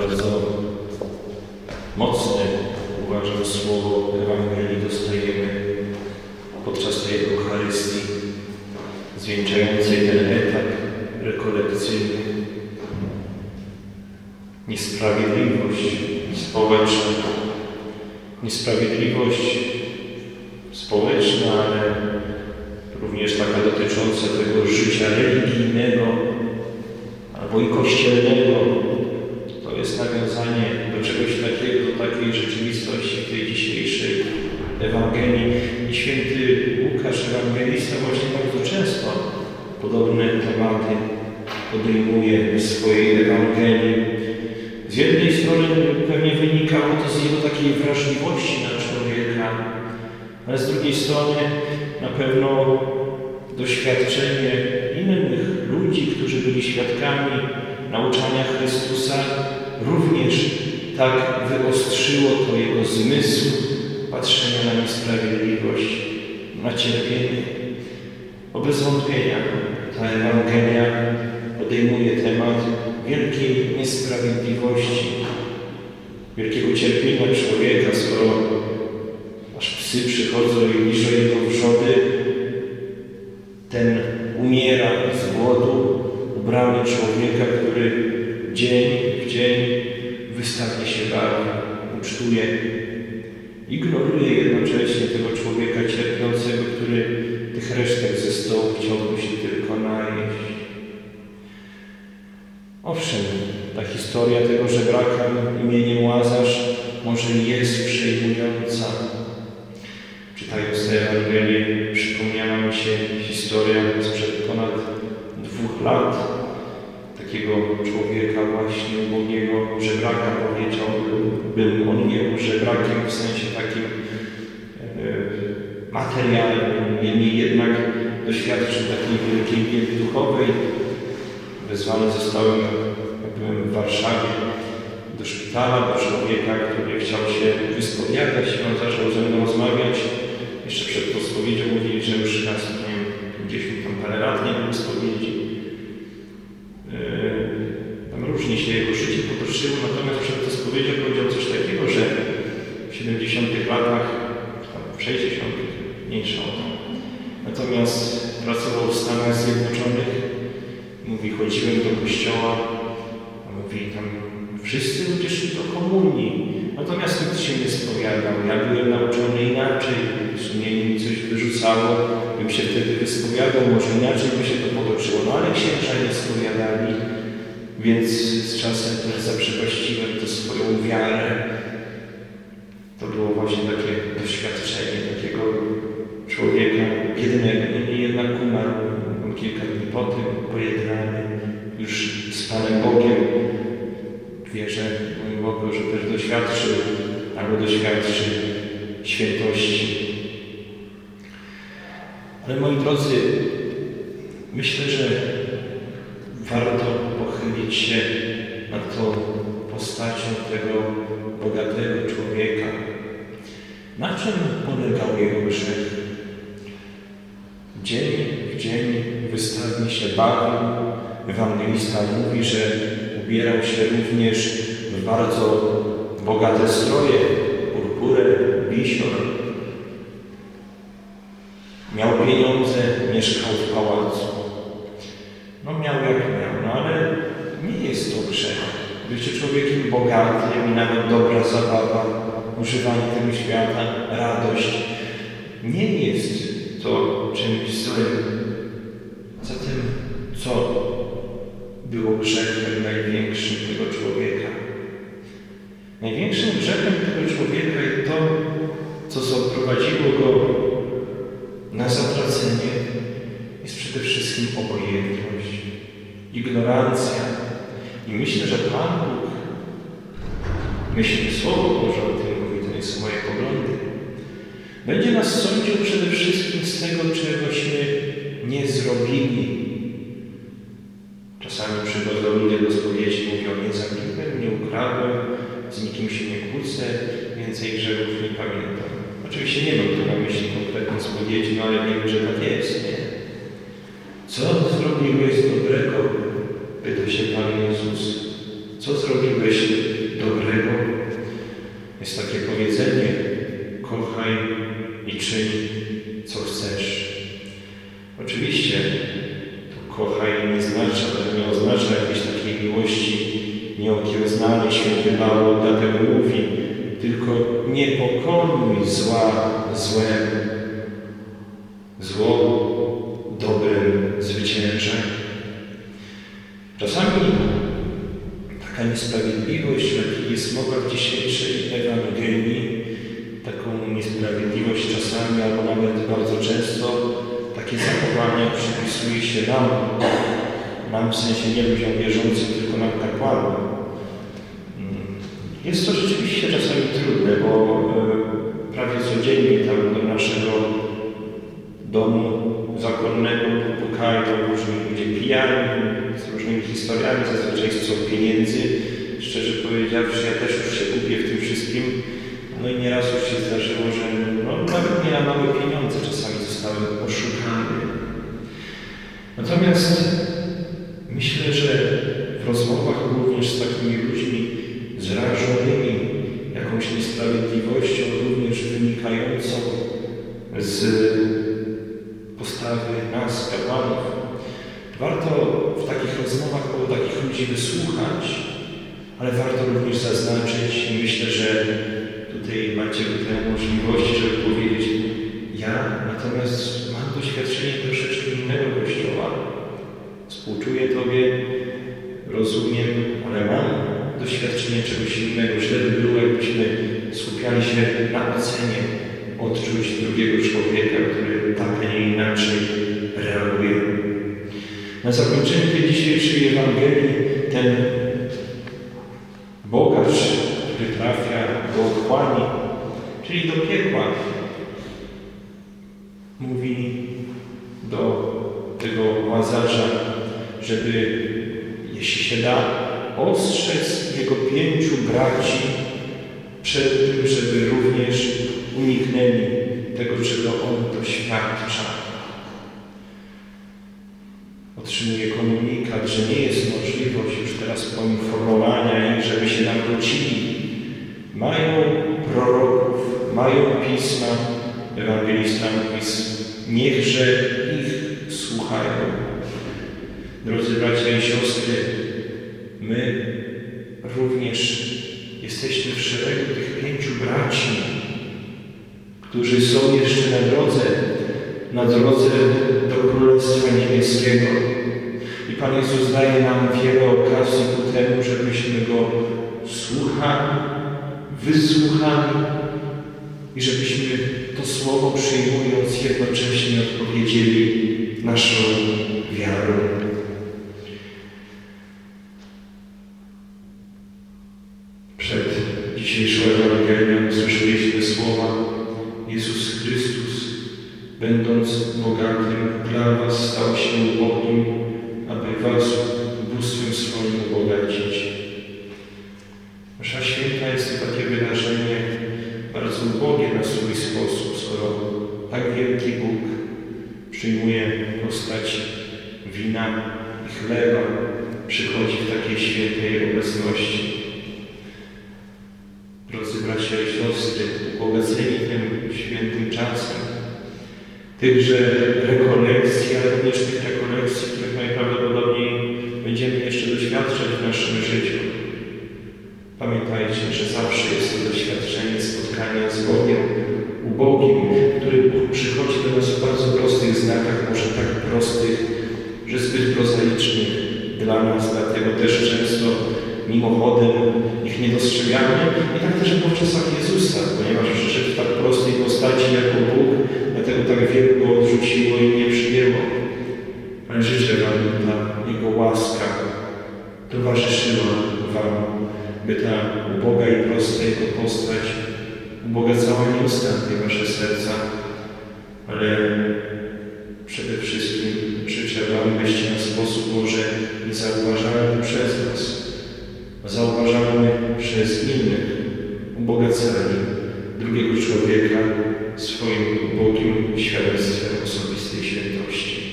Bardzo mocne, uważam, słowo Ewangelii dostajemy podczas tej Eucharystii, zwieńczającej ten etap rekolekcyjny. Niesprawiedliwość społeczna, niesprawiedliwość społeczna, ale również taka dotycząca tego życia religijnego albo i kościelnego. Jest nawiązanie do czegoś takiego, do takiej rzeczywistości tej dzisiejszej Ewangelii. I święty Łukasz, ewangelista, właśnie bardzo często podobne tematy podejmuje w swojej Ewangelii. Z jednej strony pewnie wynikało to z jego takiej wrażliwości na człowieka, ale z drugiej strony na pewno doświadczenie innych ludzi, którzy byli świadkami nauczania Chrystusa, również tak wyostrzyło to jego zmysł patrzenia na niesprawiedliwość, na cierpienie. Bo bez wątpienia ta Ewangelia podejmuje temat wielkiej niesprawiedliwości, wielkiego cierpienia człowieka, skoro aż psy przychodzą i liżą jego wrzody, ten umiera z głodu, ubrany człowieka, który dzień wystawnie się bawi, ucztuje, ignoruje jednocześnie tego człowieka cierpiącego, który tych resztek ze stołu chciałby się tylko najeść. Owszem, ta historia tego żebraka imieniem Łazarz może jest przejmująca. Czytając tę Ewangelię przypomniała mi się historia sprzed ponad dwóch lat takiego człowieka właśnie ubogiego żebraka powiedział, był on nie był żebrakiem w sensie takim e, materialnym, niemniej jednak doświadczył takiej wielkiej biedy duchowej. Wezwany zostałem, jak byłem w Warszawie, do szpitala, do człowieka, który chciał się wyspowiadać. On zaczął ze mną rozmawiać. Jeszcze przed tą spowiedzią mówili, że już raz, nie wiem, 50 tam parę lat nie był spowiedzi. Się potoczyło, natomiast przed tą spowiedzią powiedział coś takiego, że w 70 latach, tam w 60 mniejsza o to. Natomiast pracował w Stanach Zjednoczonych. Mówi, chodziłem do kościoła, a mówi, tam wszyscy ludzie szli do komunii. Natomiast nikt się nie spowiadał. Ja byłem nauczony inaczej. Sumienie mi coś wyrzucało. Bym się wtedy wyspowiadał, może inaczej by się to potoczyło. No ale księża nie spowiadali. Więc z czasem też zaprzepaściłem tę swoją wiarę. To było właśnie takie doświadczenie takiego człowieka biednego. Niemniej jednak umarł on kilka dni po tym, pojednany już z Panem Bogiem. Wierzę mój Bogu, że też doświadczył albo doświadczy świętości. Ale moi drodzy, myślę, że warto pochylić się nad tą postacią tego bogatego człowieka. Na czym polegał jego grzech? Dzień w dzień wystawnie się bawił. Ewangelista mówi, że ubierał się również w bardzo bogate stroje, purpurę, bisior. Miał pieniądze, mieszkał w pałacu. No miał jak miał, no ale nie jest to grzech. Bycie człowiekiem bogatym i nawet dobra zabawa, używanie tego świata, radość. Nie jest to czymś złym. Zatem co było grzechem największym tego człowieka? Największym grzechem tego człowieka jest to, co zaprowadziło go na zatracenie, jest przede wszystkim obojętność, ignorancja. I myślę, że Pan Bóg, myśli Słowo Boże o tym mówi, to nie są moje poglądy, będzie nas sądził przede wszystkim z tego, czegośmy nie zrobili. Czasami przychodzą ludzie do spowiedzi mówią, nie zabiłem, nie ukradłem, z nikim się nie kłócę, więcej grzechów nie pamiętam. Oczywiście nie mam tu na myśli konkretnej spowiedzi, no ale wiemy, że tak jest, nie? Co zrobiłeś dobrego? Się Pan Jezus. Co zrobiłeś dobrego? Jest takie powiedzenie: kochaj i czyń, co chcesz. Oczywiście to kochaj nie znaczy, nie oznacza jakiejś takiej miłości nieokiełznanej. Święty Paweł dlatego mówi, tylko nie pokonuj zła złem. Zło Czasami taka niesprawiedliwość, jaki jest mowa w dzisiejszej Ewangelii, taką niesprawiedliwość czasami, albo nawet bardzo często takie zachowania przypisuje się nam, nam w sensie nie ludziom wierzącym, tylko nam kapłanom. Jest to rzeczywiście czasami trudne, bo e, prawie codziennie tam do naszego domu zakonnego pijani, z różnymi historiami, zazwyczaj chcą pieniędzy. Szczerze powiedziawszy, ja też już się kupię w tym wszystkim. No i nieraz już się zdarzyło, że no, nawet nie na małe pieniądze czasami zostały oszukane. Natomiast myślę, że w rozmowach również z takimi ludźmi zrażonymi jakąś niesprawiedliwością, również wynikającą z postawy nas, kapłanów, warto w takich rozmowach o takich ludzi wysłuchać, ale warto również zaznaczyć i myślę, że tutaj macie tę możliwość, żeby powiedzieć ja natomiast mam doświadczenie troszeczkę innego Kościoła. Współczuję Tobie, rozumiem, ale mam doświadczenie czegoś innego. Źle by było, jakbyśmy skupiali się na ocenie odczuć drugiego człowieka, który tak, a nie inaczej. Na zakończenie tej dzisiejszej Ewangelii ten bogacz, który trafia do otchłani, czyli do piekła, mówi do tego łazarza, żeby, jeśli się da, ostrzec jego pięciu braci przed tym, żeby również uniknęli tego, czego on doświadcza. Otrzymuje komunikat, że nie jest możliwość już teraz poinformowania ich, żeby się nawrócili. Mają proroków, mają pisma, ewangelista mówi, niechże ich słuchają. Drodzy bracia i siostry, my również jesteśmy w szeregu tych pięciu braci, którzy są jeszcze na drodze, na drodze do Królestwa Niebieskiego. I Pan Jezus daje nam wiele okazji ku temu, żebyśmy Go słuchali, wysłuchali i żebyśmy to Słowo przyjmując jednocześnie odpowiedzieli naszą wiarą. Chleba, przychodzi w takiej świętej obecności. Drodzy bracia i siostry, tym świętym czasem, tychże rekolekcji, ale również tych rekolekcji, których najprawdopodobniej będziemy jeszcze doświadczać w naszym życiu. Pamiętajcie, że zawsze jest to doświadczenie spotkania z Bogiem ubogim, który przychodzi do nas w bardzo prostych znakach, może tak prostych, że zbyt prozaicznych dla nas, dlatego też często mimochodem ich nie dostrzegamy. I tak też było w czasach Jezusa, ponieważ przyszedł w tak prostej postaci jako Bóg, dlatego tak wielu go odrzuciło i nie przyjęło. Ale życzę Wam, ta Jego łaska towarzyszyła Wam, by ta uboga i prosta Jego postać ubogacała nieustannie Wasze serca, ale może niezauważalny przez Was, zauważalny przez innych, ubogacali drugiego człowieka swoim ubogim świadectwem osobistej świętości.